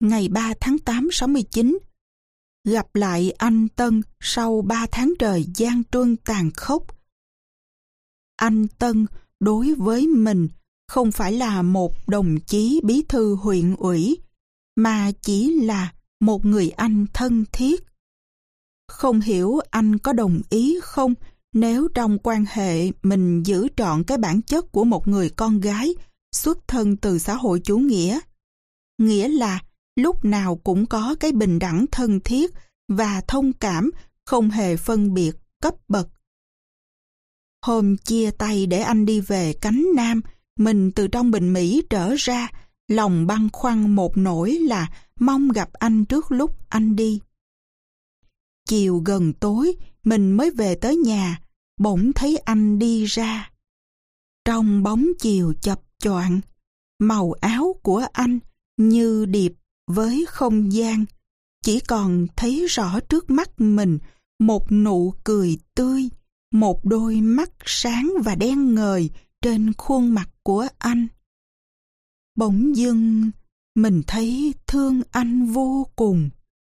ngày 3 tháng 8 69. Gặp lại anh Tân sau 3 tháng trời gian truân tàn khốc. Anh Tân đối với mình không phải là một đồng chí bí thư huyện ủy, mà chỉ là một người anh thân thiết. Không hiểu anh có đồng ý không nếu trong quan hệ mình giữ trọn cái bản chất của một người con gái xuất thân từ xã hội chủ nghĩa. Nghĩa là lúc nào cũng có cái bình đẳng thân thiết và thông cảm không hề phân biệt cấp bậc. Hôm chia tay để anh đi về cánh Nam, mình từ trong Bình Mỹ trở ra, lòng băn khoăn một nỗi là mong gặp anh trước lúc anh đi. Chiều gần tối, mình mới về tới nhà, bỗng thấy anh đi ra. Trong bóng chiều chập choạng, màu áo của anh như điệp với không gian, chỉ còn thấy rõ trước mắt mình một nụ cười tươi, một đôi mắt sáng và đen ngời trên khuôn mặt của anh. Bỗng dưng, mình thấy thương anh vô cùng.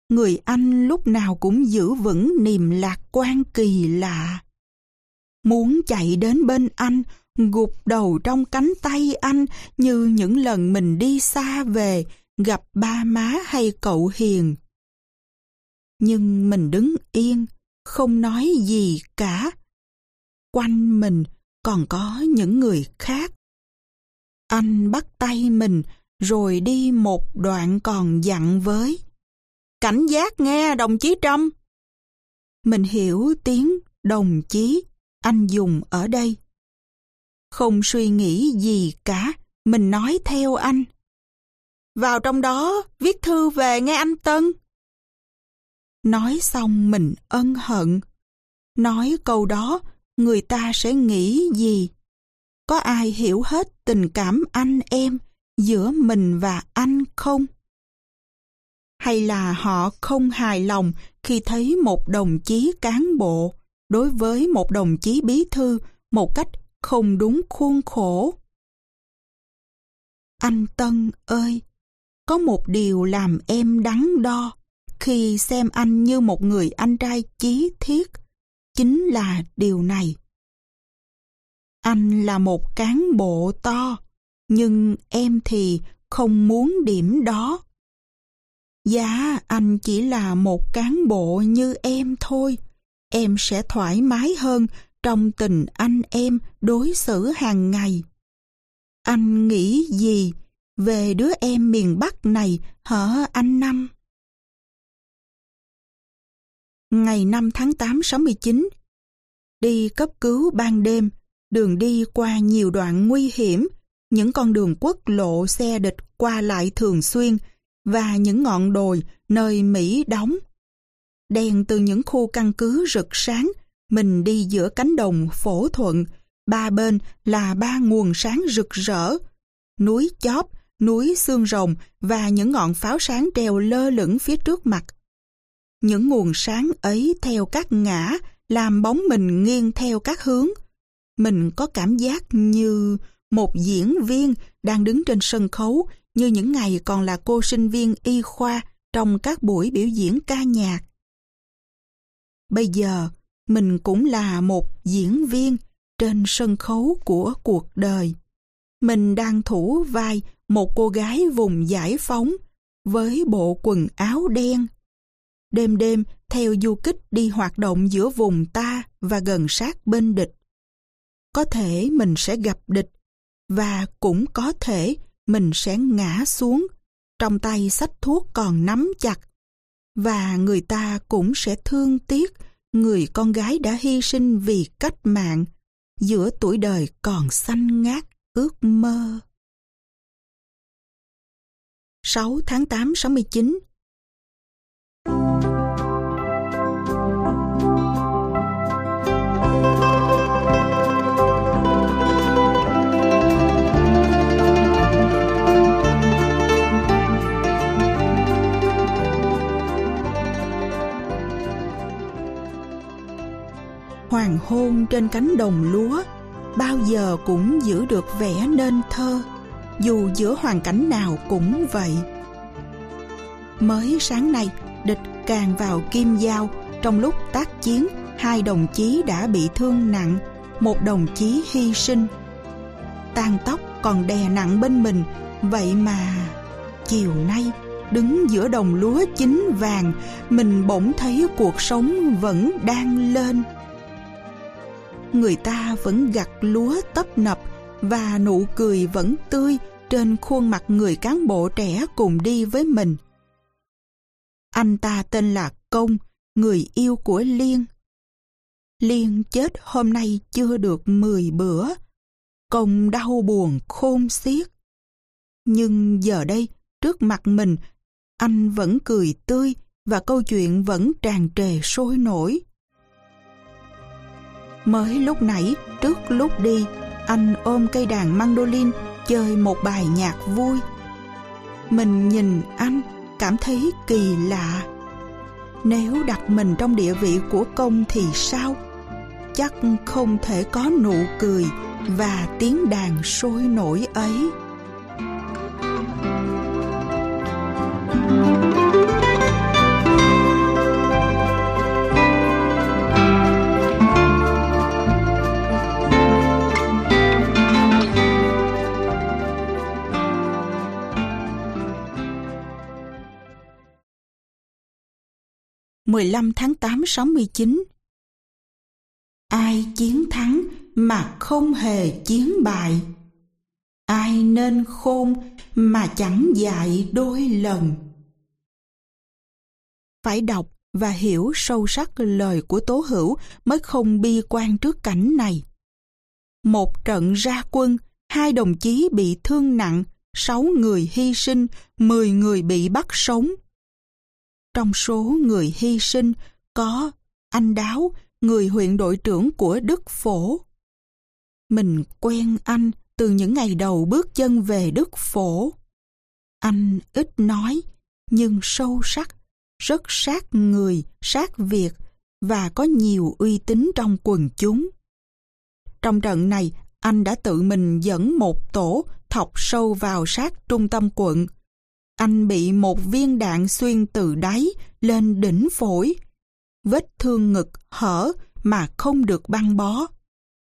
Người anh lúc nào cũng giữ vững niềm lạc quan kỳ lạ. Muốn chạy đến bên anh, gục đầu trong cánh tay anh như những lần mình đi xa về, gặp ba má hay cậu Hiền. Nhưng mình đứng yên, không nói gì cả. Quanh mình còn có những người khác. Anh bắt tay mình rồi đi một đoạn còn dặn với. Cảnh giác nghe đồng chí Trâm. Mình hiểu tiếng đồng chí anh dùng ở đây. Không suy nghĩ gì cả, mình nói theo anh. Vào trong đó, viết thư về nghe anh Tân. Nói xong mình ân hận. Nói câu đó, người ta sẽ nghĩ gì? Có ai hiểu hết tình cảm anh em giữa mình và anh không? Hay là họ không hài lòng khi thấy một đồng chí cán bộ đối với một đồng chí bí thư một cách không đúng khuôn khổ? Anh Tân ơi, có một điều làm em đắn đo khi xem anh như một người anh trai chí thiết, chính là điều này. Anh là một cán bộ to, nhưng em thì không muốn điểm đó. Dạ, anh chỉ là một cán bộ như em thôi. Em sẽ thoải mái hơn trong tình anh em đối xử hàng ngày. Anh nghĩ gì về đứa em miền Bắc này hở anh Năm? Ngày 5 tháng 8 69 Đi cấp cứu ban đêm, đường đi qua nhiều đoạn nguy hiểm, những con đường quốc lộ xe địch qua lại thường xuyên và những ngọn đồi nơi Mỹ đóng. Đèn từ những khu căn cứ rực sáng, mình đi giữa cánh đồng phổ thuận, ba bên là ba nguồn sáng rực rỡ, núi chóp, núi xương rồng và những ngọn pháo sáng treo lơ lửng phía trước mặt. Những nguồn sáng ấy theo các ngã làm bóng mình nghiêng theo các hướng. Mình có cảm giác như một diễn viên đang đứng trên sân khấu như những ngày còn là cô sinh viên y khoa trong các buổi biểu diễn ca nhạc. Bây giờ, mình cũng là một diễn viên trên sân khấu của cuộc đời. Mình đang thủ vai một cô gái vùng giải phóng với bộ quần áo đen. Đêm đêm, theo du kích đi hoạt động giữa vùng ta và gần sát bên địch. Có thể mình sẽ gặp địch và cũng có thể mình sẽ ngã xuống trong tay sách thuốc còn nắm chặt và người ta cũng sẽ thương tiếc người con gái đã hy sinh vì cách mạng giữa tuổi đời còn xanh ngát ước mơ. 6 tháng 8 69 Hoàng hôn trên cánh đồng lúa bao giờ cũng giữ được vẻ nên thơ dù giữa hoàn cảnh nào cũng vậy Mới sáng nay, địch càng vào kim giao, trong lúc tác chiến, hai đồng chí đã bị thương nặng, một đồng chí hy sinh. Tang tóc còn đè nặng bên mình, vậy mà chiều nay đứng giữa đồng lúa chín vàng, mình bỗng thấy cuộc sống vẫn đang lên. Người ta vẫn gặt lúa tấp nập và nụ cười vẫn tươi trên khuôn mặt người cán bộ trẻ cùng đi với mình. Anh ta tên là Công, người yêu của Liên. Liên chết hôm nay chưa được 10 bữa. Công đau buồn khôn xiết. Nhưng giờ đây, trước mặt mình, anh vẫn cười tươi và câu chuyện vẫn tràn trề sôi nổi. Mới lúc nãy, trước lúc đi, anh ôm cây đàn mandolin chơi một bài nhạc vui. Mình nhìn anh cảm thấy kỳ lạ. Nếu đặt mình trong địa vị của công thì sao? Chắc không thể có nụ cười và tiếng đàn sôi nổi ấy. 15 tháng 8 69 Ai chiến thắng mà không hề chiến bại? Ai nên khôn mà chẳng dạy đôi lần? Phải đọc và hiểu sâu sắc lời của Tố Hữu mới không bi quan trước cảnh này. Một trận ra quân, hai đồng chí bị thương nặng, sáu người hy sinh, mười người bị bắt sống trong số người hy sinh có anh Đáo, người huyện đội trưởng của Đức Phổ. Mình quen anh từ những ngày đầu bước chân về Đức Phổ. Anh ít nói, nhưng sâu sắc, rất sát người, sát việc và có nhiều uy tín trong quần chúng. Trong trận này, anh đã tự mình dẫn một tổ thọc sâu vào sát trung tâm quận, anh bị một viên đạn xuyên từ đáy lên đỉnh phổi. Vết thương ngực hở mà không được băng bó,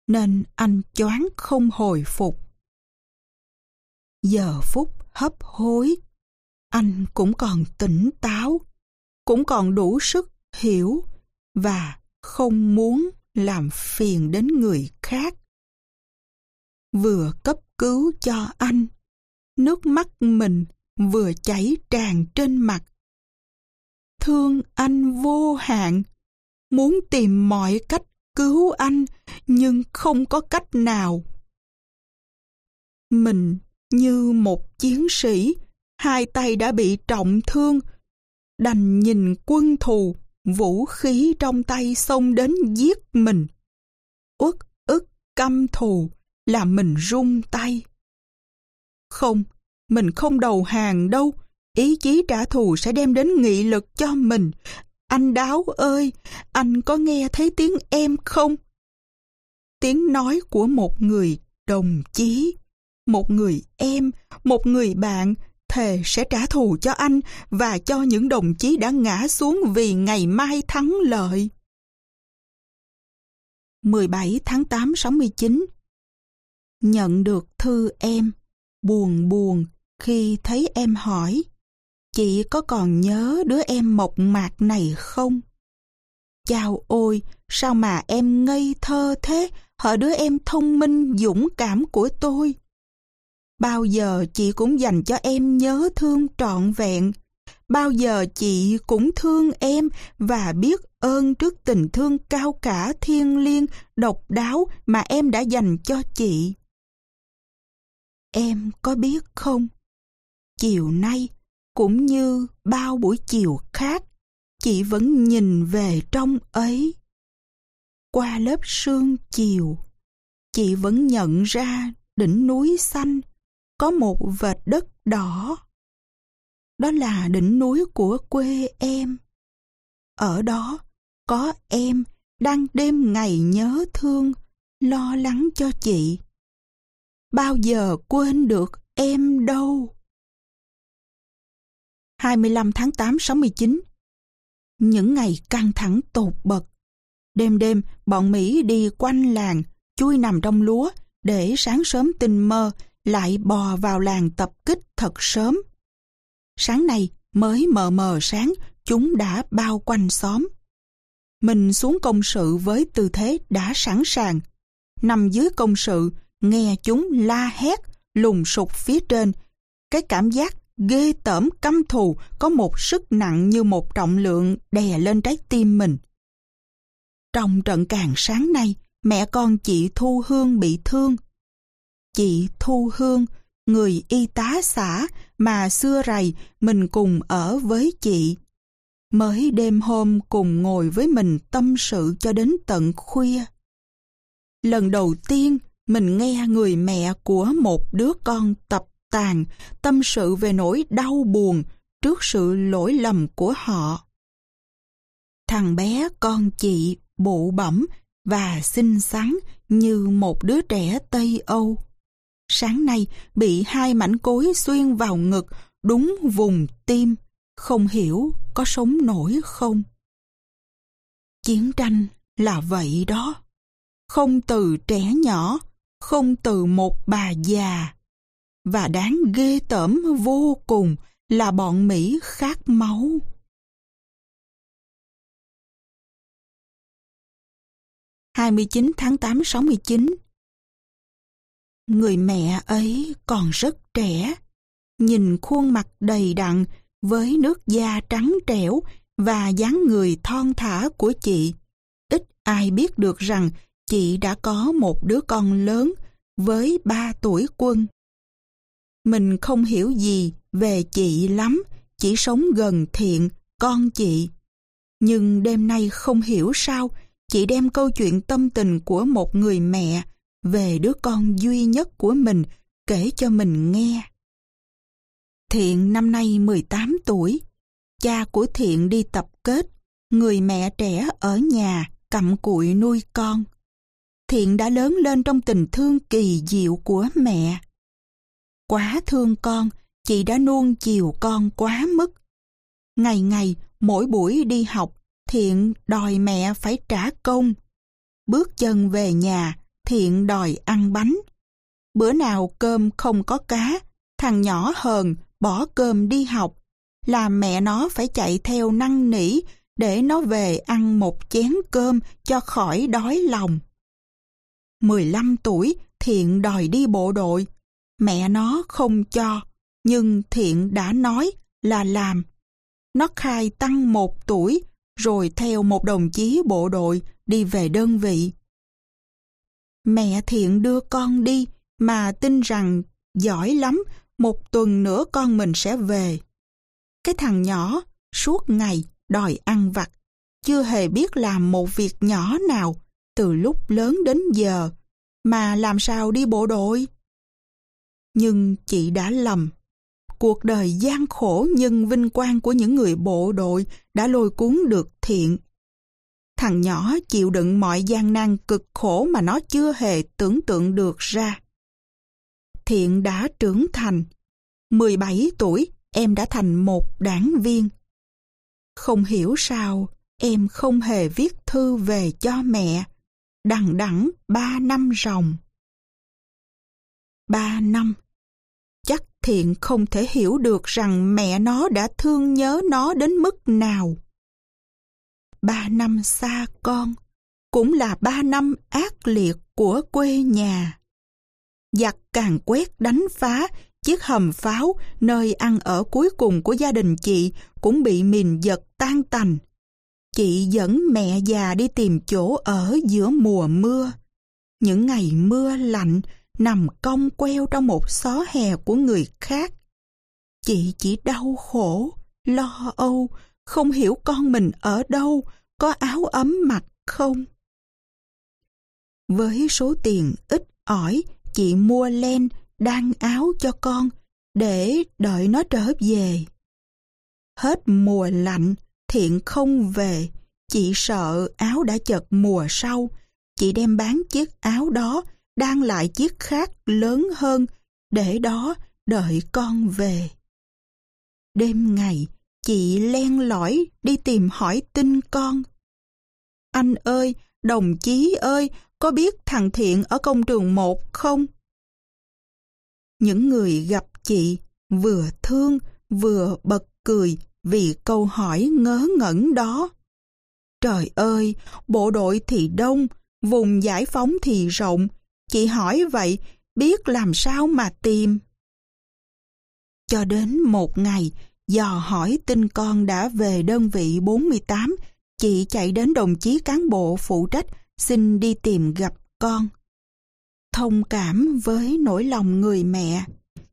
nên anh choáng không hồi phục. Giờ phút hấp hối, anh cũng còn tỉnh táo, cũng còn đủ sức hiểu và không muốn làm phiền đến người khác. Vừa cấp cứu cho anh, nước mắt mình vừa chảy tràn trên mặt. Thương anh vô hạn, muốn tìm mọi cách cứu anh nhưng không có cách nào. Mình như một chiến sĩ, hai tay đã bị trọng thương, đành nhìn quân thù, vũ khí trong tay xông đến giết mình. Uất ức căm thù làm mình run tay. Không, mình không đầu hàng đâu. Ý chí trả thù sẽ đem đến nghị lực cho mình. Anh Đáo ơi, anh có nghe thấy tiếng em không? Tiếng nói của một người đồng chí, một người em, một người bạn thề sẽ trả thù cho anh và cho những đồng chí đã ngã xuống vì ngày mai thắng lợi. 17 tháng 8 69 Nhận được thư em, buồn buồn khi thấy em hỏi chị có còn nhớ đứa em mộc mạc này không? Chào ôi, sao mà em ngây thơ thế, hở đứa em thông minh dũng cảm của tôi. Bao giờ chị cũng dành cho em nhớ thương trọn vẹn. Bao giờ chị cũng thương em và biết ơn trước tình thương cao cả thiêng liêng, độc đáo mà em đã dành cho chị. Em có biết không? Chiều nay cũng như bao buổi chiều khác, chị vẫn nhìn về trong ấy. Qua lớp sương chiều, chị vẫn nhận ra đỉnh núi xanh có một vệt đất đỏ. Đó là đỉnh núi của quê em. Ở đó có em đang đêm ngày nhớ thương, lo lắng cho chị. Bao giờ quên được em đâu? 25 tháng 8 69 Những ngày căng thẳng tột bật. Đêm đêm, bọn Mỹ đi quanh làng, chui nằm trong lúa, để sáng sớm tinh mơ lại bò vào làng tập kích thật sớm. Sáng nay, mới mờ mờ sáng, chúng đã bao quanh xóm. Mình xuống công sự với tư thế đã sẵn sàng. Nằm dưới công sự, nghe chúng la hét, lùng sục phía trên. Cái cảm giác ghê tởm căm thù có một sức nặng như một trọng lượng đè lên trái tim mình. Trong trận càng sáng nay, mẹ con chị Thu Hương bị thương. Chị Thu Hương, người y tá xã mà xưa rày mình cùng ở với chị. Mới đêm hôm cùng ngồi với mình tâm sự cho đến tận khuya. Lần đầu tiên mình nghe người mẹ của một đứa con tập tàn tâm sự về nỗi đau buồn trước sự lỗi lầm của họ. Thằng bé con chị bụ bẩm và xinh xắn như một đứa trẻ Tây Âu. Sáng nay bị hai mảnh cối xuyên vào ngực đúng vùng tim, không hiểu có sống nổi không. Chiến tranh là vậy đó. Không từ trẻ nhỏ, không từ một bà già. Và đáng ghê tởm vô cùng là bọn Mỹ khát máu. hai mươi chín tháng tám sáu mươi chín Người mẹ ấy còn rất trẻ, nhìn khuôn mặt đầy đặn với nước da trắng trẻo và dáng người thon thả của chị. Ít ai biết được rằng chị đã có một đứa con lớn với ba tuổi quân. Mình không hiểu gì về chị lắm, chỉ sống gần thiện, con chị. Nhưng đêm nay không hiểu sao, chị đem câu chuyện tâm tình của một người mẹ về đứa con duy nhất của mình kể cho mình nghe. Thiện năm nay 18 tuổi. Cha của Thiện đi tập kết, người mẹ trẻ ở nhà cặm cụi nuôi con. Thiện đã lớn lên trong tình thương kỳ diệu của mẹ. Quá thương con, chị đã nuông chiều con quá mức. Ngày ngày, mỗi buổi đi học, Thiện đòi mẹ phải trả công. Bước chân về nhà, Thiện đòi ăn bánh. Bữa nào cơm không có cá, thằng nhỏ hờn bỏ cơm đi học, làm mẹ nó phải chạy theo năn nỉ để nó về ăn một chén cơm cho khỏi đói lòng. 15 tuổi, Thiện đòi đi bộ đội. Mẹ nó không cho, nhưng Thiện đã nói là làm. Nó khai tăng một tuổi, rồi theo một đồng chí bộ đội đi về đơn vị. Mẹ Thiện đưa con đi, mà tin rằng giỏi lắm, một tuần nữa con mình sẽ về. Cái thằng nhỏ, suốt ngày đòi ăn vặt, chưa hề biết làm một việc nhỏ nào từ lúc lớn đến giờ, mà làm sao đi bộ đội. Nhưng chị đã lầm. Cuộc đời gian khổ nhưng vinh quang của những người bộ đội đã lôi cuốn được thiện. Thằng nhỏ chịu đựng mọi gian nan cực khổ mà nó chưa hề tưởng tượng được ra. Thiện đã trưởng thành. 17 tuổi, em đã thành một đảng viên. Không hiểu sao, em không hề viết thư về cho mẹ. Đằng đẵng ba năm ròng. Ba năm. Chắc Thiện không thể hiểu được rằng mẹ nó đã thương nhớ nó đến mức nào. Ba năm xa con, cũng là ba năm ác liệt của quê nhà giặc càng quét đánh phá, chiếc hầm pháo nơi ăn ở cuối cùng của gia đình chị cũng bị mìn giật tan tành. Chị dẫn mẹ già đi tìm chỗ ở giữa mùa mưa. Những ngày mưa lạnh nằm cong queo trong một xó hè của người khác. Chị chỉ đau khổ, lo âu, không hiểu con mình ở đâu, có áo ấm mặc không. Với số tiền ít ỏi chị mua len, đan áo cho con để đợi nó trở về. Hết mùa lạnh, thiện không về, chị sợ áo đã chật mùa sau. Chị đem bán chiếc áo đó, đan lại chiếc khác lớn hơn, để đó đợi con về. đêm ngày, chị len lỏi đi tìm hỏi tin con. Anh ơi, đồng chí ơi, có biết thằng Thiện ở công trường một không? Những người gặp chị vừa thương vừa bật cười vì câu hỏi ngớ ngẩn đó. Trời ơi, bộ đội thì đông, vùng giải phóng thì rộng, chị hỏi vậy, biết làm sao mà tìm. Cho đến một ngày, dò hỏi tin con đã về đơn vị 48, chị chạy đến đồng chí cán bộ phụ trách xin đi tìm gặp con. Thông cảm với nỗi lòng người mẹ,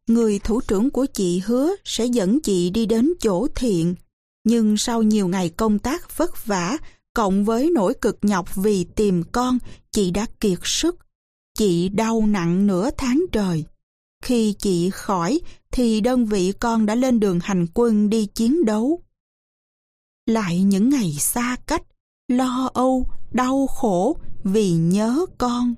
người thủ trưởng của chị hứa sẽ dẫn chị đi đến chỗ thiện. Nhưng sau nhiều ngày công tác vất vả, cộng với nỗi cực nhọc vì tìm con, chị đã kiệt sức. Chị đau nặng nửa tháng trời. Khi chị khỏi, thì đơn vị con đã lên đường hành quân đi chiến đấu. Lại những ngày xa cách, lo âu, đau khổ vì nhớ con.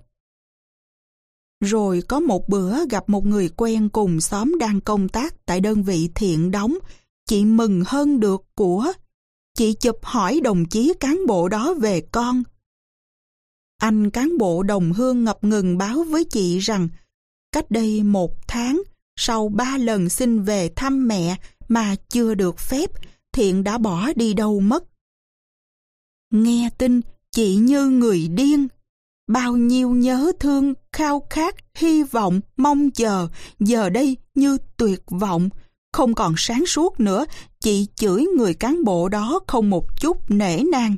Rồi có một bữa gặp một người quen cùng xóm đang công tác tại đơn vị thiện đóng, chị mừng hơn được của. Chị chụp hỏi đồng chí cán bộ đó về con. Anh cán bộ đồng hương ngập ngừng báo với chị rằng cách đây một tháng, sau ba lần xin về thăm mẹ mà chưa được phép, Thiện đã bỏ đi đâu mất. Nghe tin, chị như người điên. Bao nhiêu nhớ thương, khao khát, hy vọng, mong chờ, giờ đây như tuyệt vọng. Không còn sáng suốt nữa, chị chửi người cán bộ đó không một chút nể nang.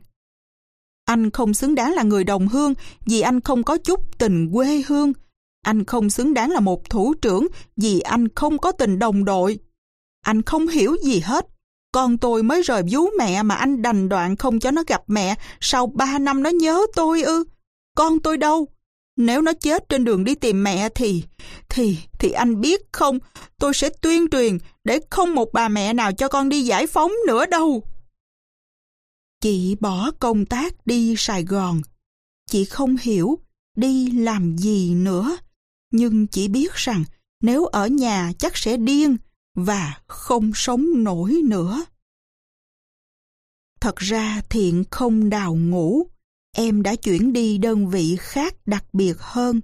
Anh không xứng đáng là người đồng hương vì anh không có chút tình quê hương. Anh không xứng đáng là một thủ trưởng vì anh không có tình đồng đội. Anh không hiểu gì hết. Con tôi mới rời vú mẹ mà anh đành đoạn không cho nó gặp mẹ. Sau ba năm nó nhớ tôi ư. Con tôi đâu? Nếu nó chết trên đường đi tìm mẹ thì... Thì... Thì anh biết không, tôi sẽ tuyên truyền để không một bà mẹ nào cho con đi giải phóng nữa đâu. Chị bỏ công tác đi Sài Gòn. Chị không hiểu đi làm gì nữa. Nhưng chị biết rằng nếu ở nhà chắc sẽ điên và không sống nổi nữa. Thật ra thiện không đào ngủ, em đã chuyển đi đơn vị khác đặc biệt hơn.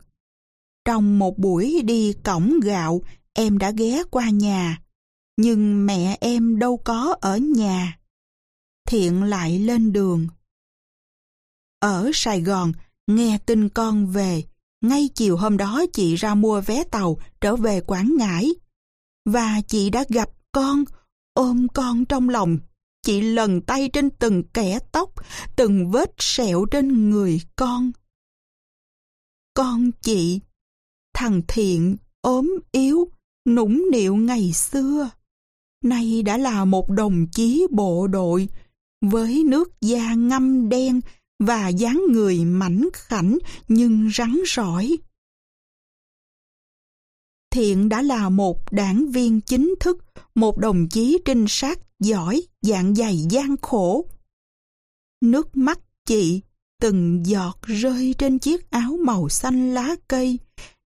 Trong một buổi đi cổng gạo, em đã ghé qua nhà, nhưng mẹ em đâu có ở nhà. Thiện lại lên đường. Ở Sài Gòn, nghe tin con về, ngay chiều hôm đó chị ra mua vé tàu trở về Quảng Ngãi. Và chị đã gặp con, ôm con trong lòng. Chị lần tay trên từng kẻ tóc, từng vết sẹo trên người con. Con chị, thằng Thiện, ốm yếu, nũng nịu ngày xưa. Nay đã là một đồng chí bộ đội, với nước da ngâm đen và dáng người mảnh khảnh nhưng rắn rỏi. Thiện đã là một đảng viên chính thức, một đồng chí trinh sát giỏi, dạng dày gian khổ. Nước mắt chị từng giọt rơi trên chiếc áo màu xanh lá cây,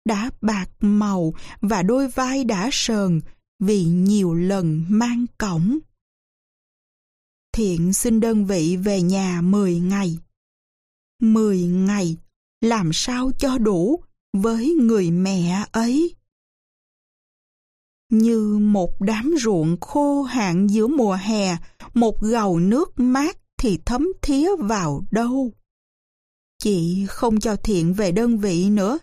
đã bạc màu và đôi vai đã sờn vì nhiều lần mang cổng. Thiện xin đơn vị về nhà 10 ngày. 10 ngày, làm sao cho đủ với người mẹ ấy? Như một đám ruộng khô hạn giữa mùa hè, một gầu nước mát thì thấm thía vào đâu. Chị không cho Thiện về đơn vị nữa.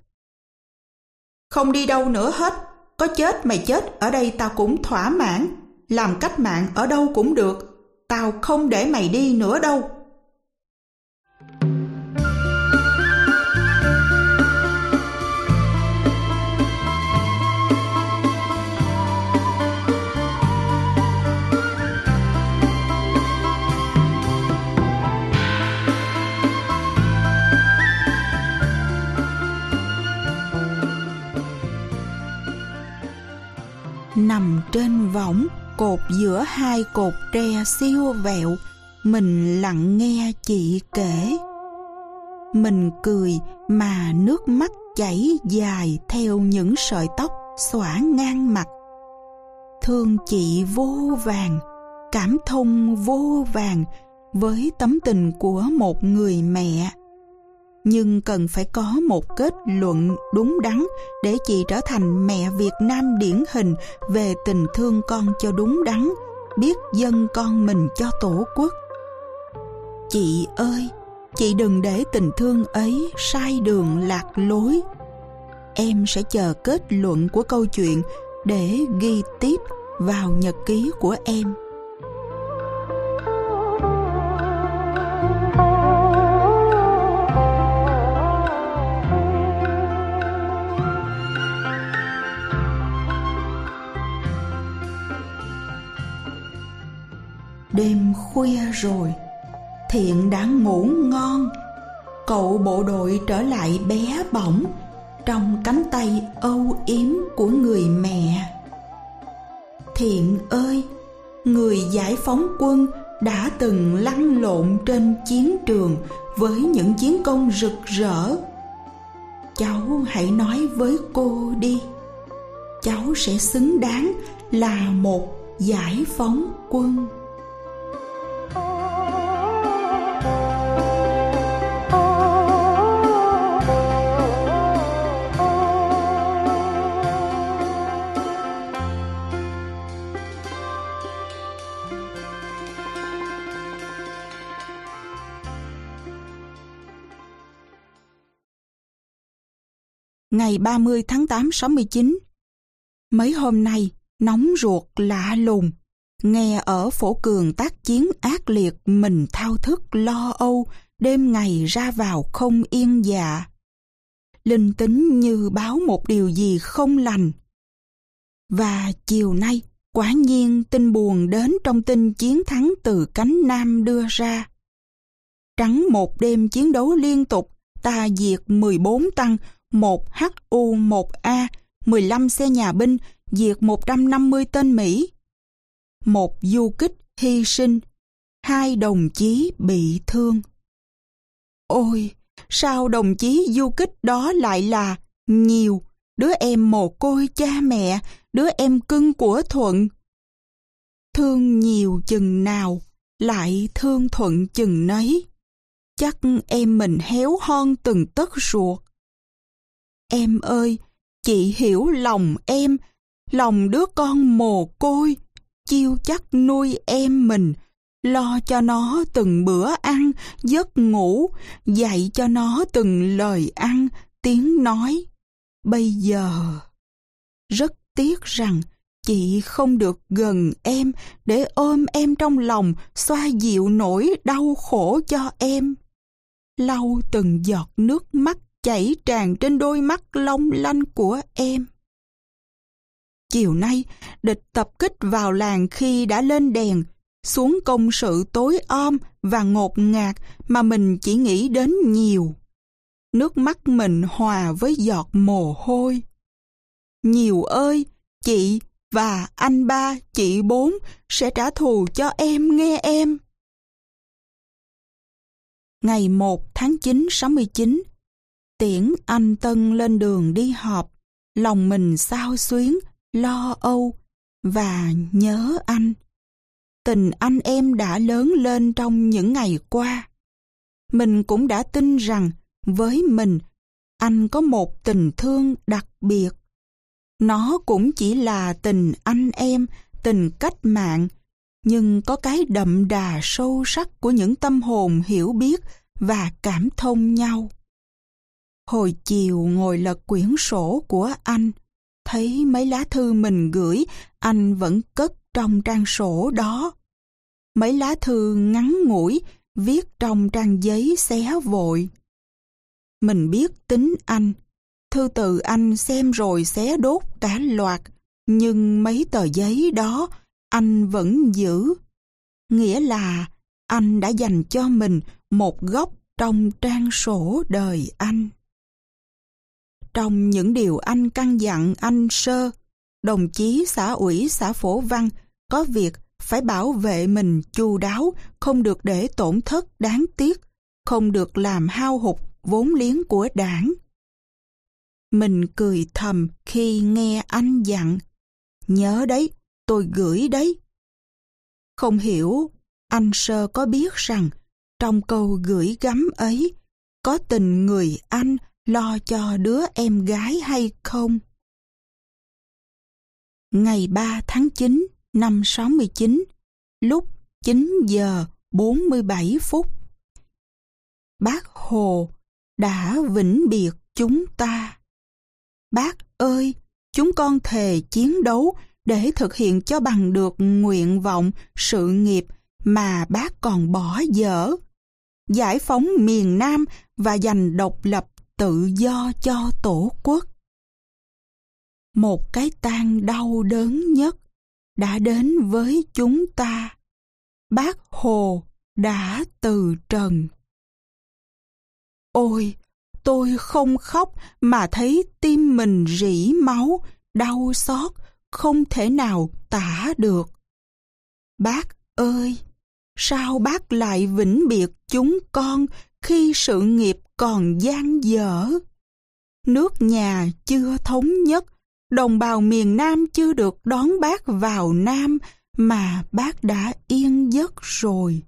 Không đi đâu nữa hết, có chết mày chết ở đây tao cũng thỏa mãn, làm cách mạng ở đâu cũng được, tao không để mày đi nữa đâu. Cột giữa hai cột tre siêu vẹo, mình lặng nghe chị kể. Mình cười mà nước mắt chảy dài theo những sợi tóc xõa ngang mặt. thương chị vô vàng, cảm thông vô vàng với tấm tình của một người mẹ. Nhưng cần phải có một kết luận đúng đắn để chị trở thành mẹ Việt Nam điển hình về tình thương con cho đúng đắn, biết dân con mình cho tổ quốc. Chị ơi, chị đừng để tình thương ấy sai đường lạc lối. Em sẽ chờ kết luận của câu chuyện để ghi tiếp vào nhật ký của em. Rồi Thiện đã ngủ ngon Cậu bộ đội trở lại bé bỏng, Trong cánh tay âu yếm của người mẹ Thiện ơi, Người giải phóng quân đã từng lăn lộn trên chiến trường với những chiến công rực rỡ. Cháu hãy nói với cô đi. Cháu sẽ xứng đáng là một giải phóng quân. Ngày 30 tháng 8 69. Mấy hôm nay, nóng ruột lạ lùng. Nghe ở phổ cường tác chiến ác liệt mình thao thức lo âu, đêm ngày ra vào không yên dạ. Linh tính như báo một điều gì không lành. Và chiều nay, quả nhiên tin buồn đến trong tin chiến thắng từ cánh Nam đưa ra. Trắng một đêm chiến đấu liên tục, ta diệt 14 tăng, một HU-1A, 15 xe nhà binh, diệt 150 tên Mỹ. Một du kích hy sinh, hai đồng chí bị thương. Ôi, sao đồng chí du kích đó lại là nhiều, đứa em mồ côi cha mẹ, đứa em cưng của Thuận. Thương nhiều chừng nào, lại thương Thuận chừng nấy. Chắc em mình héo hon từng tấc ruột. Em ơi, chị hiểu lòng em, lòng đứa con mồ côi, chiêu chắc nuôi em mình, lo cho nó từng bữa ăn, giấc ngủ, dạy cho nó từng lời ăn, tiếng nói. Bây giờ, rất tiếc rằng chị không được gần em để ôm em trong lòng xoa dịu nỗi đau khổ cho em. Lau từng giọt nước mắt chảy tràn trên đôi mắt long lanh của em. Chiều nay, địch tập kích vào làng khi đã lên đèn, xuống công sự tối om và ngột ngạt mà mình chỉ nghĩ đến nhiều. Nước mắt mình hòa với giọt mồ hôi. Nhiều ơi, chị và anh ba, chị bốn sẽ trả thù cho em nghe em. Ngày 1 tháng 9 69, Tiễn anh Tân lên đường đi họp, lòng mình sao xuyến, lo âu và nhớ anh. Tình anh em đã lớn lên trong những ngày qua. Mình cũng đã tin rằng với mình, anh có một tình thương đặc biệt. Nó cũng chỉ là tình anh em, tình cách mạng, nhưng có cái đậm đà sâu sắc của những tâm hồn hiểu biết và cảm thông nhau. Hồi chiều ngồi lật quyển sổ của anh, thấy mấy lá thư mình gửi, anh vẫn cất trong trang sổ đó. Mấy lá thư ngắn ngủi, viết trong trang giấy xé vội. Mình biết tính anh, thư từ anh xem rồi xé đốt cả loạt, nhưng mấy tờ giấy đó anh vẫn giữ. Nghĩa là anh đã dành cho mình một góc trong trang sổ đời anh. Trong những điều anh căn dặn anh Sơ, đồng chí xã ủy xã Phổ Văn có việc phải bảo vệ mình chu đáo, không được để tổn thất đáng tiếc, không được làm hao hụt vốn liếng của đảng. Mình cười thầm khi nghe anh dặn, nhớ đấy, tôi gửi đấy. Không hiểu, anh Sơ có biết rằng trong câu gửi gắm ấy có tình người anh lo cho đứa em gái hay không? Ngày 3 tháng 9 năm 69, lúc 9 giờ 47 phút. Bác Hồ đã vĩnh biệt chúng ta. Bác ơi, chúng con thề chiến đấu để thực hiện cho bằng được nguyện vọng sự nghiệp mà bác còn bỏ dở. Giải phóng miền Nam và giành độc lập tự do cho Tổ quốc. Một cái tang đau đớn nhất đã đến với chúng ta. Bác Hồ đã từ trần. Ôi, tôi không khóc mà thấy tim mình rỉ máu, đau xót, không thể nào tả được. Bác ơi, sao bác lại vĩnh biệt chúng con khi sự nghiệp còn gian dở? Nước nhà chưa thống nhất, đồng bào miền Nam chưa được đón bác vào Nam mà bác đã yên giấc rồi.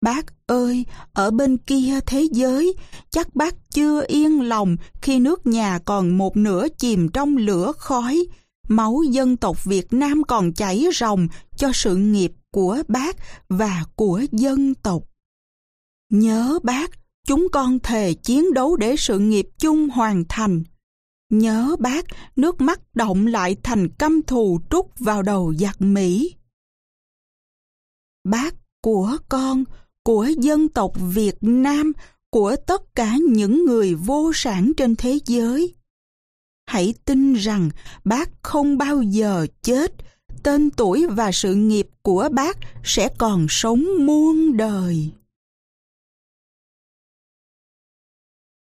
Bác ơi, ở bên kia thế giới, chắc bác chưa yên lòng khi nước nhà còn một nửa chìm trong lửa khói, máu dân tộc Việt Nam còn chảy ròng cho sự nghiệp của bác và của dân tộc. Nhớ bác, chúng con thề chiến đấu để sự nghiệp chung hoàn thành. Nhớ bác, nước mắt động lại thành căm thù trút vào đầu giặc Mỹ. Bác của con, của dân tộc Việt Nam, của tất cả những người vô sản trên thế giới. Hãy tin rằng bác không bao giờ chết, tên tuổi và sự nghiệp của bác sẽ còn sống muôn đời.